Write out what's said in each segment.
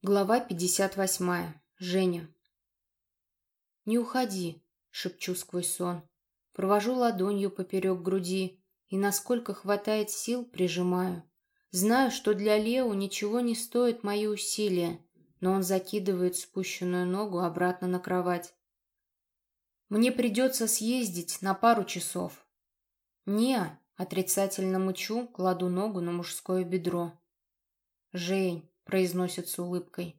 Глава 58. Женя. «Не уходи», — шепчу сквозь сон. Провожу ладонью поперек груди и, насколько хватает сил, прижимаю. Знаю, что для Лео ничего не стоит мои усилия, но он закидывает спущенную ногу обратно на кровать. «Мне придется съездить на пару часов». «Не», — отрицательно мычу, кладу ногу на мужское бедро. «Жень, произносит с улыбкой.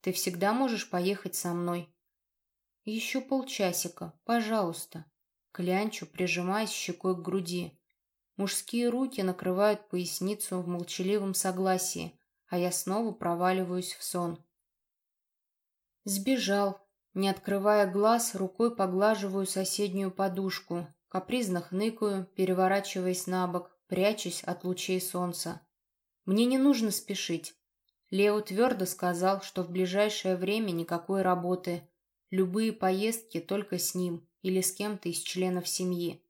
Ты всегда можешь поехать со мной. Еще полчасика, пожалуйста. Клянчу, прижимаясь щекой к груди. Мужские руки накрывают поясницу в молчаливом согласии, а я снова проваливаюсь в сон. Сбежал. Не открывая глаз, рукой поглаживаю соседнюю подушку, капризно хныкаю, переворачиваясь на бок, прячась от лучей солнца. Мне не нужно спешить. Лео твердо сказал, что в ближайшее время никакой работы, любые поездки только с ним или с кем-то из членов семьи.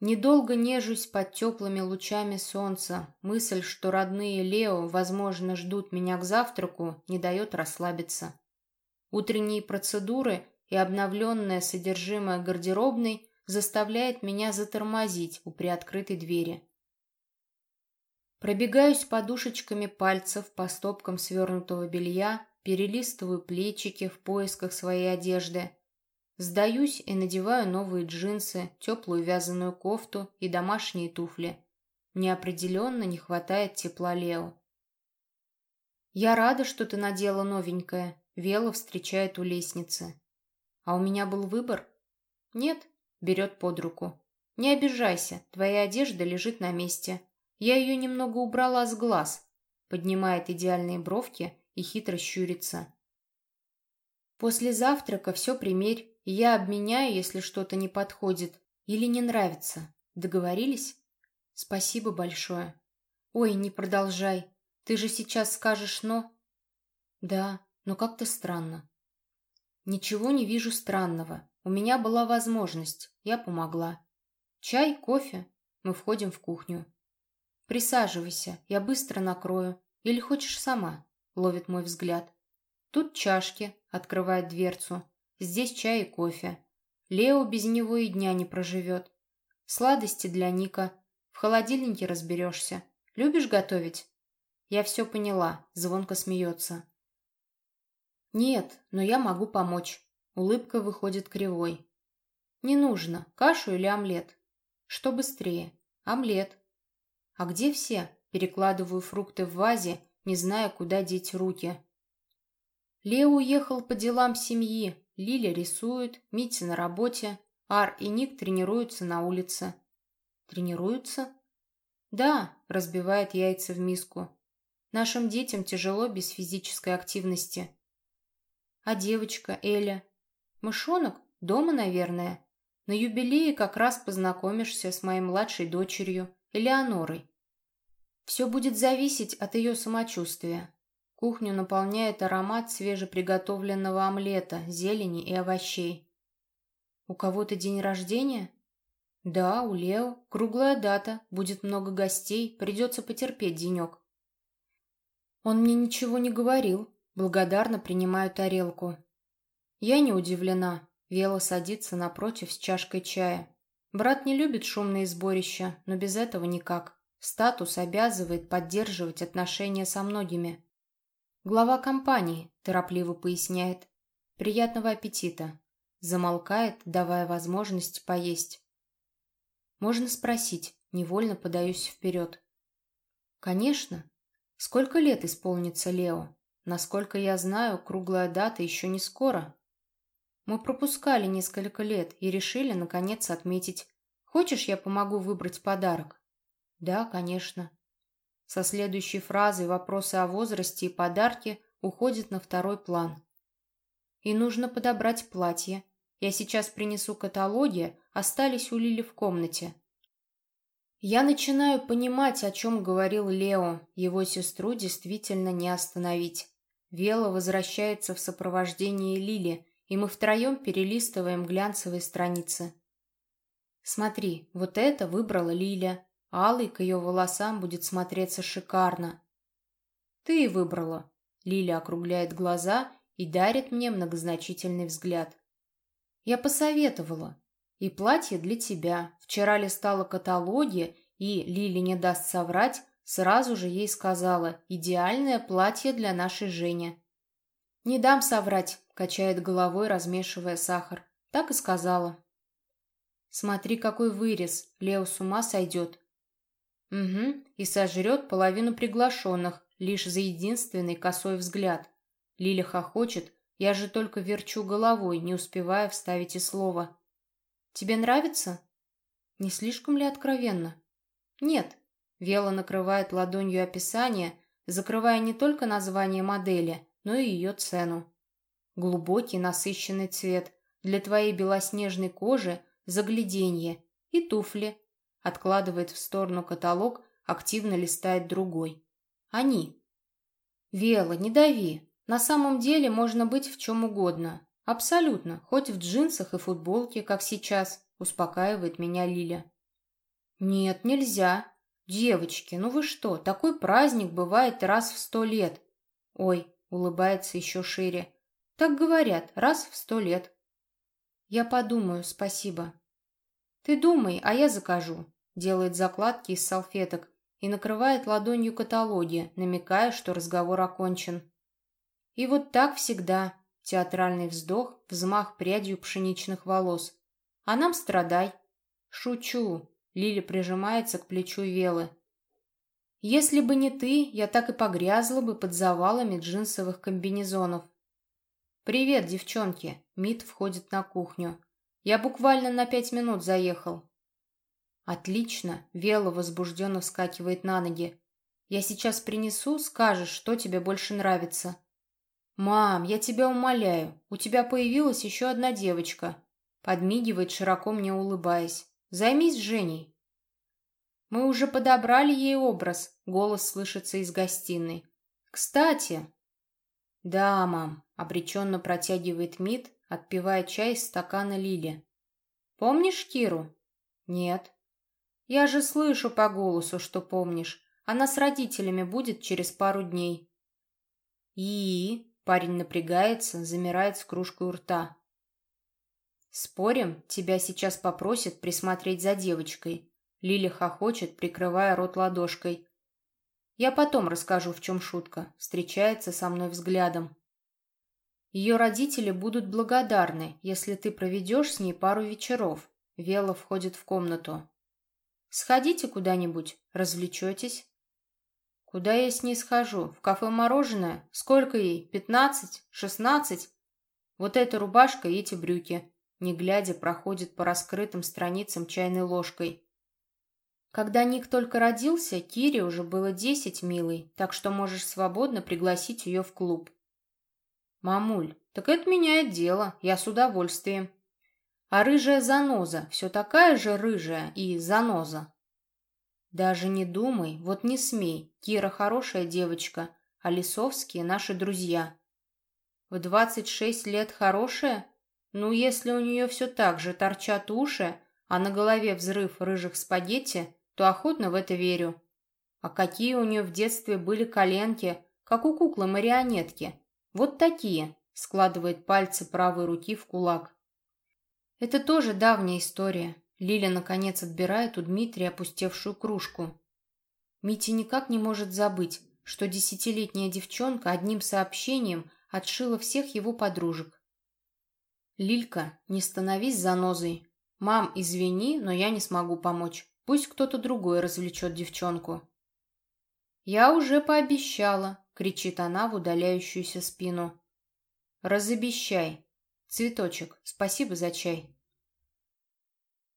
Недолго нежусь под теплыми лучами солнца. Мысль, что родные Лео, возможно, ждут меня к завтраку, не дает расслабиться. Утренние процедуры и обновленное содержимое гардеробной заставляет меня затормозить у приоткрытой двери. Пробегаюсь подушечками пальцев по стопкам свернутого белья, перелистываю плечики в поисках своей одежды. Сдаюсь и надеваю новые джинсы, теплую вязаную кофту и домашние туфли. Мне определенно не хватает тепла Лео. «Я рада, что ты надела новенькое», — Вела встречает у лестницы. «А у меня был выбор?» «Нет», — берет под руку. «Не обижайся, твоя одежда лежит на месте. Я ее немного убрала с глаз. Поднимает идеальные бровки и хитро щурится. После завтрака все примерь, я обменяю, если что-то не подходит или не нравится. Договорились? Спасибо большое. Ой, не продолжай. Ты же сейчас скажешь «но». Да, но как-то странно. Ничего не вижу странного. У меня была возможность. Я помогла. Чай, кофе? Мы входим в кухню. «Присаживайся, я быстро накрою. Или хочешь сама?» — ловит мой взгляд. «Тут чашки», — открывает дверцу. «Здесь чай и кофе. Лео без него и дня не проживет. Сладости для Ника. В холодильнике разберешься. Любишь готовить?» «Я все поняла», — звонко смеется. «Нет, но я могу помочь». Улыбка выходит кривой. «Не нужно. Кашу или омлет?» «Что быстрее?» «Омлет», «А где все?» Перекладываю фрукты в вазе, не зная, куда деть руки. Лео уехал по делам семьи. Лиля рисует, Митя на работе. Ар и Ник тренируются на улице. Тренируются? Да, разбивает яйца в миску. Нашим детям тяжело без физической активности. А девочка Эля? Мышонок? Дома, наверное. На юбилее как раз познакомишься с моей младшей дочерью. Элеонорой. Все будет зависеть от ее самочувствия. Кухню наполняет аромат свежеприготовленного омлета, зелени и овощей. У кого-то день рождения? Да, у Лео. Круглая дата, будет много гостей, придется потерпеть денек. Он мне ничего не говорил. Благодарно принимаю тарелку. Я не удивлена. Вела садится напротив с чашкой чая. Брат не любит шумные сборища, но без этого никак. Статус обязывает поддерживать отношения со многими. Глава компании торопливо поясняет. Приятного аппетита. Замолкает, давая возможность поесть. Можно спросить, невольно подаюсь вперед. Конечно. Сколько лет исполнится Лео? Насколько я знаю, круглая дата еще не скоро. Мы пропускали несколько лет и решили, наконец, отметить. Хочешь, я помогу выбрать подарок? Да, конечно. Со следующей фразой вопросы о возрасте и подарке уходят на второй план. И нужно подобрать платье. Я сейчас принесу каталоги, остались у Лили в комнате. Я начинаю понимать, о чем говорил Лео. Его сестру действительно не остановить. Вела возвращается в сопровождении Лили, и мы втроем перелистываем глянцевые страницы. Смотри, вот это выбрала Лиля. Алый к ее волосам будет смотреться шикарно. Ты и выбрала. Лиля округляет глаза и дарит мне многозначительный взгляд. Я посоветовала. И платье для тебя. Вчера листала каталоги, и, Лили не даст соврать, сразу же ей сказала «идеальное платье для нашей Жени». «Не дам соврать», — качает головой, размешивая сахар. Так и сказала. «Смотри, какой вырез. Лео с ума сойдет». «Угу, и сожрет половину приглашенных, лишь за единственный косой взгляд. Лиля хохочет, я же только верчу головой, не успевая вставить и слова. «Тебе нравится?» «Не слишком ли откровенно?» «Нет». Вела накрывает ладонью описание, закрывая не только название модели, но и ее цену. Глубокий насыщенный цвет для твоей белоснежной кожи, загляденье и туфли. Откладывает в сторону каталог, активно листает другой. Они. «Вела, не дави. На самом деле можно быть в чем угодно. Абсолютно. Хоть в джинсах и футболке, как сейчас», — успокаивает меня Лиля. «Нет, нельзя. Девочки, ну вы что, такой праздник бывает раз в сто лет». «Ой», — улыбается еще шире. «Так говорят, раз в сто лет». «Я подумаю, спасибо». «Ты думай, а я закажу», — делает закладки из салфеток и накрывает ладонью каталоги, намекая, что разговор окончен. И вот так всегда. Театральный вздох, взмах прядью пшеничных волос. А нам страдай. Шучу. Лили прижимается к плечу Велы. Если бы не ты, я так и погрязла бы под завалами джинсовых комбинезонов. «Привет, девчонки!» Мит входит на кухню. «Я буквально на пять минут заехал». «Отлично!» Вела возбужденно вскакивает на ноги. «Я сейчас принесу, скажешь, что тебе больше нравится». «Мам, я тебя умоляю, у тебя появилась еще одна девочка», подмигивает, широко мне улыбаясь. «Займись Женей». «Мы уже подобрали ей образ», голос слышится из гостиной. «Кстати...» «Да, мам», — обреченно протягивает Мит, отпивая чай из стакана Лили. «Помнишь Киру?» «Нет». «Я же слышу по голосу, что помнишь. Она с родителями будет через пару дней». «И?» Парень напрягается, замирает с кружкой у рта. «Спорим, тебя сейчас попросят присмотреть за девочкой». Лили хохочет, прикрывая рот ладошкой. «Я потом расскажу, в чем шутка», встречается со мной взглядом. Ее родители будут благодарны, если ты проведешь с ней пару вечеров. Вела входит в комнату. Сходите куда-нибудь, развлечетесь. Куда я с ней схожу? В кафе мороженое? Сколько ей? Пятнадцать? Шестнадцать? Вот эта рубашка и эти брюки. Не глядя, проходит по раскрытым страницам чайной ложкой. Когда Ник только родился, Кире уже было десять, милый, так что можешь свободно пригласить ее в клуб. Мамуль, так это меняет дело, я с удовольствием. А рыжая заноза все такая же рыжая и заноза. «Даже не думай, вот не смей. Кира хорошая девочка, а Лисовские наши друзья». «В двадцать шесть лет хорошая? Ну, если у нее все так же торчат уши, а на голове взрыв рыжих спагетти, то охотно в это верю. А какие у нее в детстве были коленки, как у куклы-марионетки. Вот такие», — складывает пальцы правой руки в кулак. «Это тоже давняя история. Лиля, наконец, отбирает у Дмитрия опустевшую кружку. Митя никак не может забыть, что десятилетняя девчонка одним сообщением отшила всех его подружек. «Лилька, не становись занозой. Мам, извини, но я не смогу помочь. Пусть кто-то другой развлечет девчонку». «Я уже пообещала», — кричит она в удаляющуюся спину. «Разобещай. Цветочек, спасибо за чай».